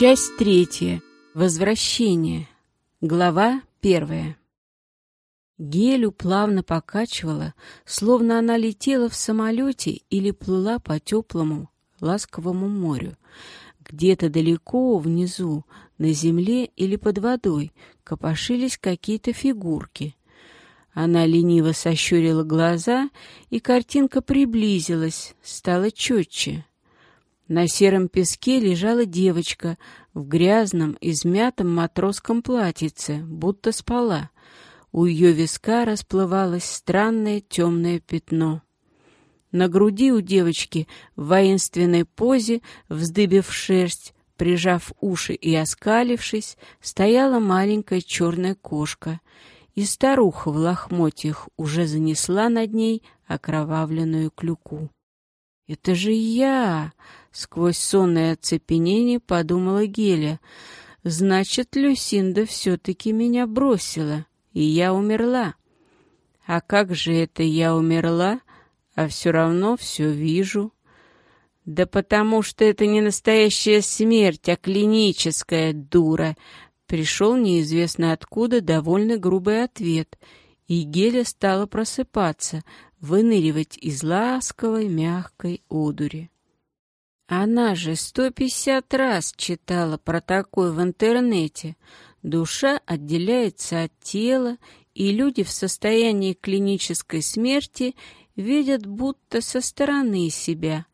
Часть третья. Возвращение. Глава первая. Гелю плавно покачивала, словно она летела в самолете или плыла по теплому, ласковому морю. Где-то далеко внизу, на земле или под водой, копошились какие-то фигурки. Она лениво сощурила глаза, и картинка приблизилась, стала четче. На сером песке лежала девочка в грязном, измятом матросском платьице, будто спала. У ее виска расплывалось странное темное пятно. На груди у девочки в воинственной позе, вздыбив шерсть, прижав уши и оскалившись, стояла маленькая черная кошка — и старуха в лохмотьях уже занесла над ней окровавленную клюку. «Это же я!» — сквозь сонное оцепенение подумала Геля. «Значит, Люсинда все-таки меня бросила, и я умерла. А как же это я умерла, а все равно все вижу?» «Да потому что это не настоящая смерть, а клиническая дура!» Пришел неизвестно откуда довольно грубый ответ, и Геля стала просыпаться, выныривать из ласковой мягкой одури. Она же сто пятьдесят раз читала про такое в интернете. Душа отделяется от тела, и люди в состоянии клинической смерти видят будто со стороны себя.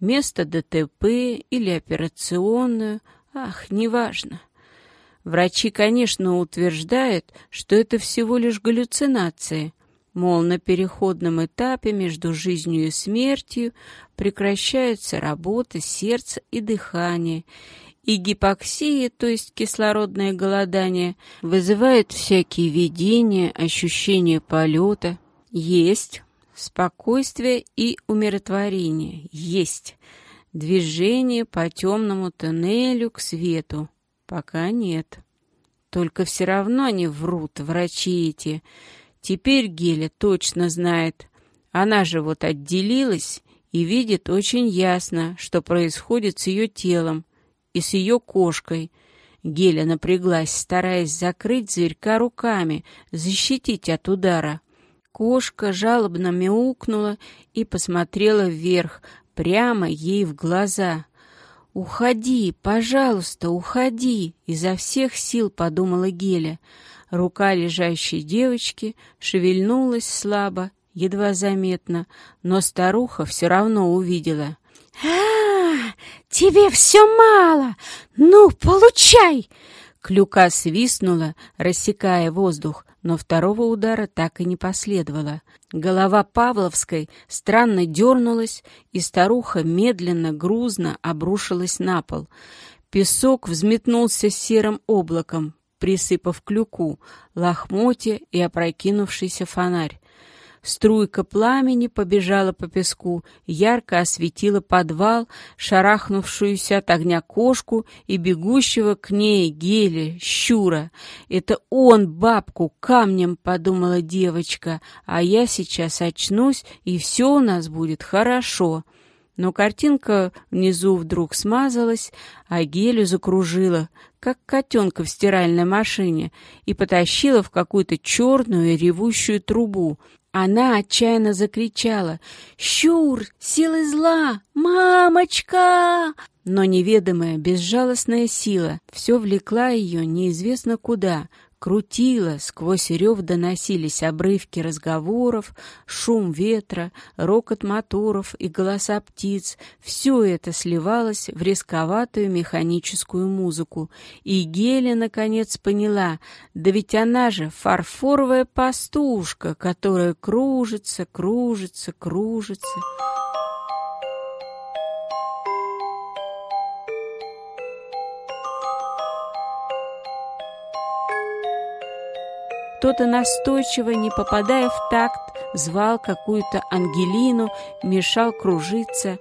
Место ДТП или операционную, ах, неважно. Врачи, конечно, утверждают, что это всего лишь галлюцинации, мол, на переходном этапе между жизнью и смертью прекращаются работа сердца и дыхания, и гипоксия, то есть кислородное голодание, вызывает всякие видения, ощущения полета. Есть спокойствие и умиротворение. Есть движение по темному тоннелю к свету. Пока нет. Только все равно они врут, врачи эти. Теперь Геля точно знает. Она же вот отделилась и видит очень ясно, что происходит с ее телом и с ее кошкой. Геля напряглась, стараясь закрыть зверька руками, защитить от удара. Кошка жалобно мяукнула и посмотрела вверх, прямо ей в глаза. «Уходи, пожалуйста, уходи!» — изо всех сил подумала Геля. Рука лежащей девочки шевельнулась слабо, едва заметно, но старуха все равно увидела. «А, тебе все мало! Ну, получай!» Клюка свистнула, рассекая воздух, но второго удара так и не последовало. Голова Павловской странно дернулась, и старуха медленно, грузно обрушилась на пол. Песок взметнулся серым облаком, присыпав клюку, лохмотья и опрокинувшийся фонарь. Струйка пламени побежала по песку, ярко осветила подвал, шарахнувшуюся от огня кошку и бегущего к ней геля, щура. «Это он бабку камнем», — подумала девочка, «а я сейчас очнусь, и все у нас будет хорошо». Но картинка внизу вдруг смазалась, а гелю закружила, как котенка в стиральной машине, и потащила в какую-то черную ревущую трубу. Она отчаянно закричала «Щур! Силы зла! Мамочка!» Но неведомая, безжалостная сила все влекла ее неизвестно куда, крутила, сквозь рев доносились обрывки разговоров, шум ветра, рокот моторов и голоса птиц. Все это сливалось в резковатую механическую музыку. И Геля, наконец, поняла, да ведь она же фарфоровая пастушка, которая кружится, кружится, кружится. Кто-то настойчиво, не попадая в такт, звал какую-то Ангелину, мешал кружиться.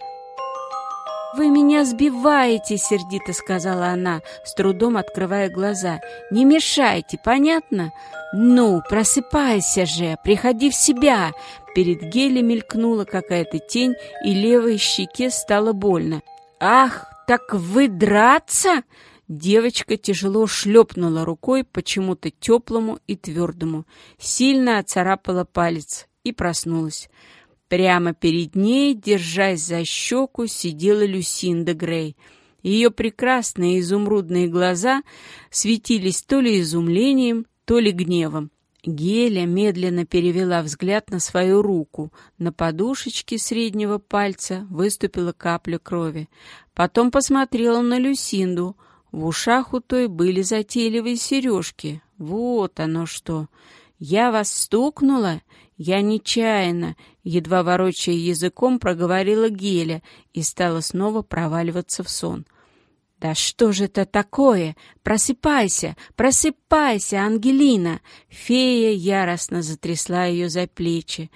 «Вы меня сбиваете!» — сердито сказала она, с трудом открывая глаза. «Не мешайте, понятно? Ну, просыпайся же, приходи в себя!» Перед Гелей мелькнула какая-то тень, и левой щеке стало больно. «Ах, так вы драться?» Девочка тяжело шлепнула рукой почему-то теплому и твердому, сильно оцарапала палец и проснулась. Прямо перед ней, держась за щеку, сидела Люсинда Грей. Ее прекрасные изумрудные глаза светились то ли изумлением, то ли гневом. Геля медленно перевела взгляд на свою руку. На подушечке среднего пальца выступила капля крови. Потом посмотрела на Люсинду. В ушах у той были затейливые сережки. Вот оно что! Я вас стукнула? Я нечаянно, едва ворочая языком, проговорила Геля и стала снова проваливаться в сон. «Да что же это такое? Просыпайся! Просыпайся, Ангелина!» Фея яростно затрясла ее за плечи.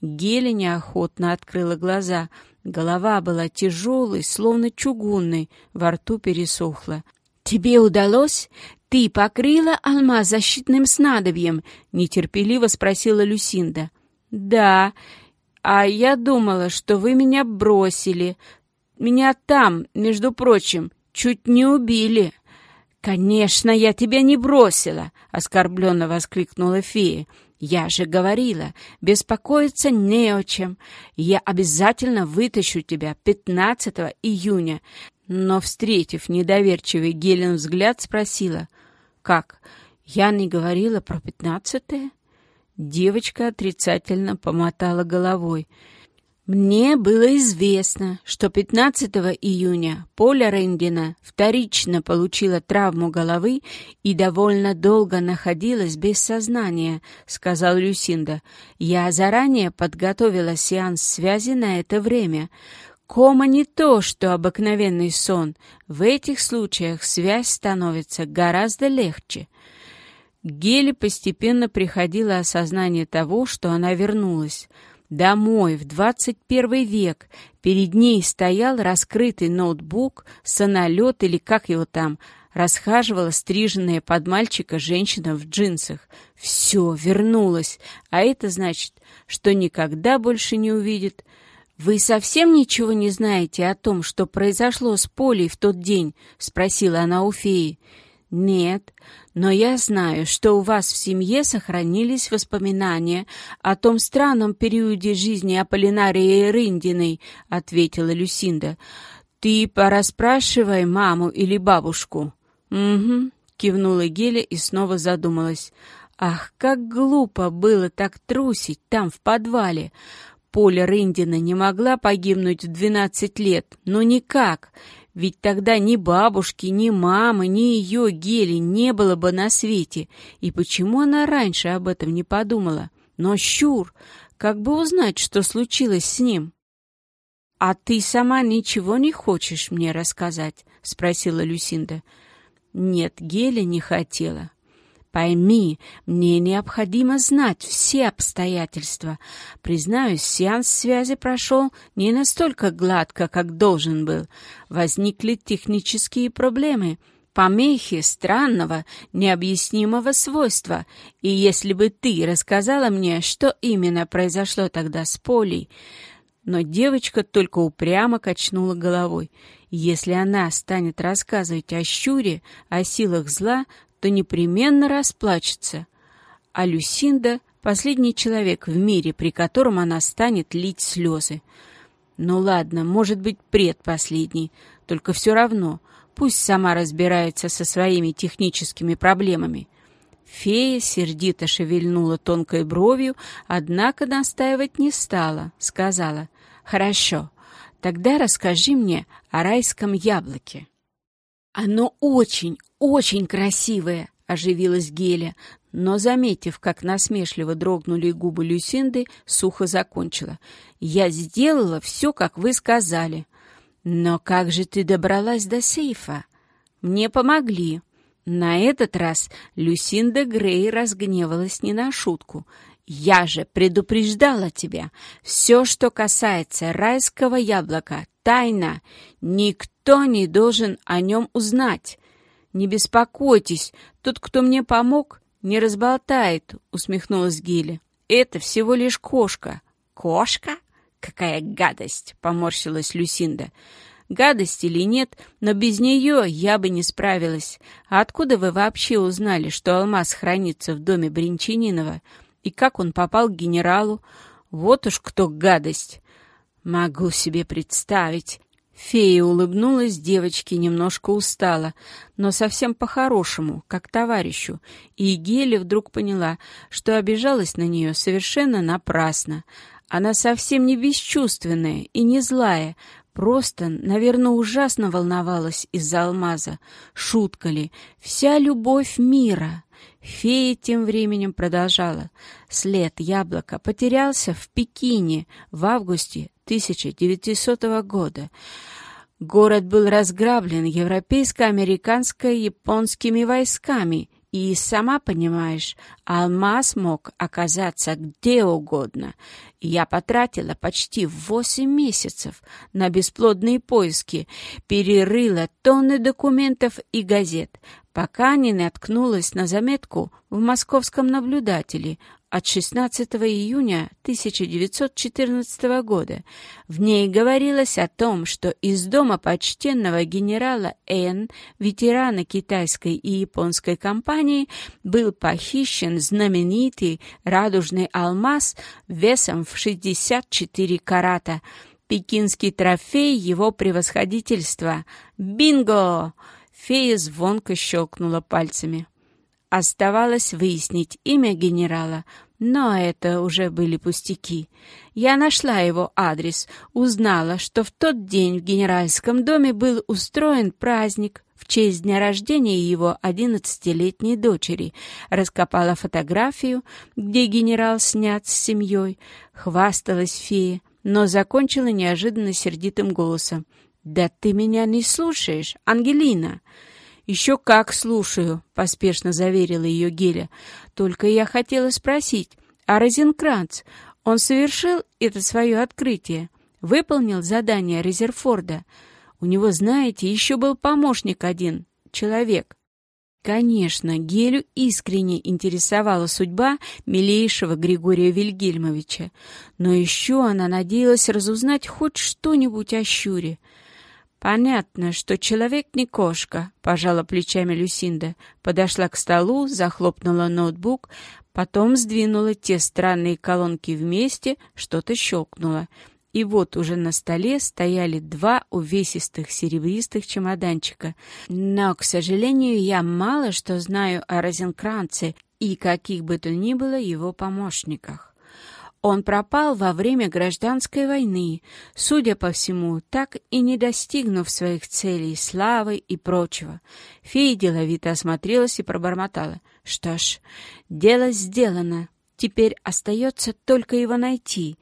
Геля неохотно открыла глаза. Голова была тяжелой, словно чугунной, во рту пересохла. «Тебе удалось? Ты покрыла алмаз защитным снадобьем?» — нетерпеливо спросила Люсинда. «Да, а я думала, что вы меня бросили. Меня там, между прочим, чуть не убили». «Конечно, я тебя не бросила!» — оскорбленно воскликнула фея. «Я же говорила, беспокоиться не о чем. Я обязательно вытащу тебя 15 июня». Но, встретив недоверчивый Гелен взгляд, спросила, «Как, я не говорила про пятнадцатое?» Девочка отрицательно помотала головой. Мне было известно, что 15 июня Поля Рендина вторично получила травму головы и довольно долго находилась без сознания, сказал Люсинда. Я заранее подготовила сеанс связи на это время. Кома не то, что обыкновенный сон. В этих случаях связь становится гораздо легче. Геле постепенно приходило осознание того, что она вернулась. Домой, в 21 век. Перед ней стоял раскрытый ноутбук, сонолет или как его там, расхаживала стриженная под мальчика женщина в джинсах. Все, вернулась. А это значит, что никогда больше не увидит. «Вы совсем ничего не знаете о том, что произошло с Полей в тот день?» — спросила она у феи. «Нет, но я знаю, что у вас в семье сохранились воспоминания о том странном периоде жизни Аполлинарии Рындиной», — ответила Люсинда. «Ты порасспрашивай маму или бабушку». «Угу», — кивнула Геля и снова задумалась. «Ах, как глупо было так трусить там, в подвале! Поля Рындина не могла погибнуть в двенадцать лет, но никак!» Ведь тогда ни бабушки, ни мамы, ни ее Гели не было бы на свете. И почему она раньше об этом не подумала? Но, Щур, как бы узнать, что случилось с ним? — А ты сама ничего не хочешь мне рассказать? — спросила Люсинда. Нет, Геля не хотела. Пойми, мне необходимо знать все обстоятельства. Признаюсь, сеанс связи прошел не настолько гладко, как должен был. Возникли технические проблемы, помехи странного, необъяснимого свойства. И если бы ты рассказала мне, что именно произошло тогда с Полей... Но девочка только упрямо качнула головой. Если она станет рассказывать о щуре, о силах зла, то непременно расплачется. А Люсинда — последний человек в мире, при котором она станет лить слезы. Ну ладно, может быть, предпоследний, только все равно, пусть сама разбирается со своими техническими проблемами. Фея сердито шевельнула тонкой бровью, однако настаивать не стала, сказала, «Хорошо, тогда расскажи мне о райском яблоке». «Оно очень, очень красивое!» — оживилась Геля, но, заметив, как насмешливо дрогнули губы Люсинды, сухо закончила. «Я сделала все, как вы сказали. Но как же ты добралась до сейфа? Мне помогли». На этот раз Люсинда Грей разгневалась не на шутку. «Я же предупреждала тебя. Все, что касается райского яблока, тайна. Никто не должен о нем узнать. Не беспокойтесь, тот, кто мне помог, не разболтает, усмехнулась Гиля. Это всего лишь кошка. Кошка? Какая гадость, поморщилась Люсинда. гадость или нет, но без нее я бы не справилась. А откуда вы вообще узнали, что алмаз хранится в доме Бринчанинова? И как он попал к генералу? Вот уж кто гадость!» «Могу себе представить!» Фея улыбнулась девочке немножко устала, но совсем по-хорошему, как товарищу, и Геля вдруг поняла, что обижалась на нее совершенно напрасно. Она совсем не бесчувственная и не злая, просто, наверное, ужасно волновалась из-за алмаза. Шутка ли? Вся любовь мира. Фея тем временем продолжала. След яблока потерялся в Пекине в августе 1900 года. Город был разграблен европейско-американско-японскими войсками, и, сама понимаешь, алмаз мог оказаться где угодно. Я потратила почти восемь месяцев на бесплодные поиски, перерыла тонны документов и газет, пока не наткнулась на заметку в московском наблюдателе от 16 июня 1914 года. В ней говорилось о том, что из дома почтенного генерала Н, ветерана китайской и японской компании, был похищен знаменитый радужный алмаз весом в 64 карата, пекинский трофей его превосходительства. Бинго! Фея звонко щелкнула пальцами. Оставалось выяснить имя генерала, но это уже были пустяки. Я нашла его адрес, узнала, что в тот день в генеральском доме был устроен праздник в честь дня рождения его одиннадцатилетней дочери, раскопала фотографию, где генерал снят с семьей, хвасталась фея, но закончила неожиданно сердитым голосом. «Да ты меня не слушаешь, Ангелина!» «Еще как слушаю», — поспешно заверила ее Геля. «Только я хотела спросить, а Розенкранц, он совершил это свое открытие? Выполнил задание Резерфорда? У него, знаете, еще был помощник один, человек». Конечно, Гелю искренне интересовала судьба милейшего Григория Вильгельмовича, но еще она надеялась разузнать хоть что-нибудь о Щуре — «Понятно, что человек не кошка», — пожала плечами Люсинда. Подошла к столу, захлопнула ноутбук, потом сдвинула те странные колонки вместе, что-то щелкнуло. И вот уже на столе стояли два увесистых серебристых чемоданчика. Но, к сожалению, я мало что знаю о Розенкранце и каких бы то ни было его помощниках. Он пропал во время гражданской войны, судя по всему, так и не достигнув своих целей, славы и прочего. Фея деловито осмотрелась и пробормотала. «Что ж, дело сделано. Теперь остается только его найти.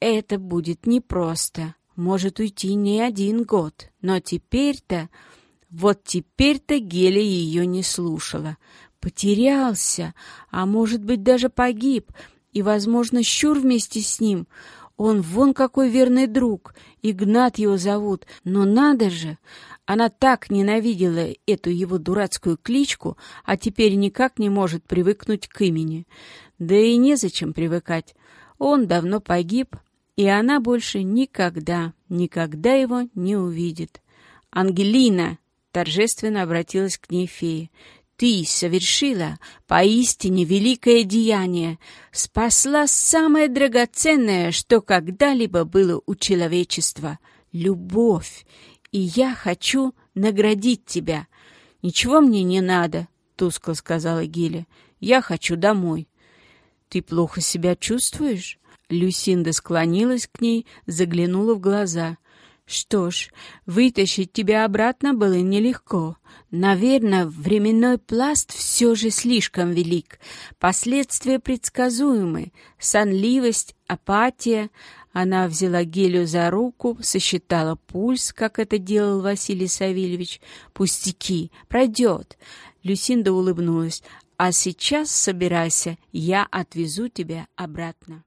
Это будет непросто. Может уйти не один год. Но теперь-то... Вот теперь-то Геля ее не слушала. Потерялся, а может быть даже погиб» и, возможно, Щур вместе с ним. Он вон какой верный друг, Игнат его зовут, но надо же! Она так ненавидела эту его дурацкую кличку, а теперь никак не может привыкнуть к имени. Да и незачем привыкать. Он давно погиб, и она больше никогда, никогда его не увидит. «Ангелина!» — торжественно обратилась к ней фея. Ты совершила поистине великое деяние, спасла самое драгоценное, что когда-либо было у человечества — любовь. И я хочу наградить тебя. Ничего мне не надо, — тускло сказала Гиля. Я хочу домой. Ты плохо себя чувствуешь? Люсинда склонилась к ней, заглянула в глаза. Что ж, вытащить тебя обратно было нелегко. Наверное, временной пласт все же слишком велик. Последствия предсказуемы. Сонливость, апатия. Она взяла Гелю за руку, сосчитала пульс, как это делал Василий Савельевич. «Пустяки, пройдет». Люсинда улыбнулась. «А сейчас собирайся, я отвезу тебя обратно».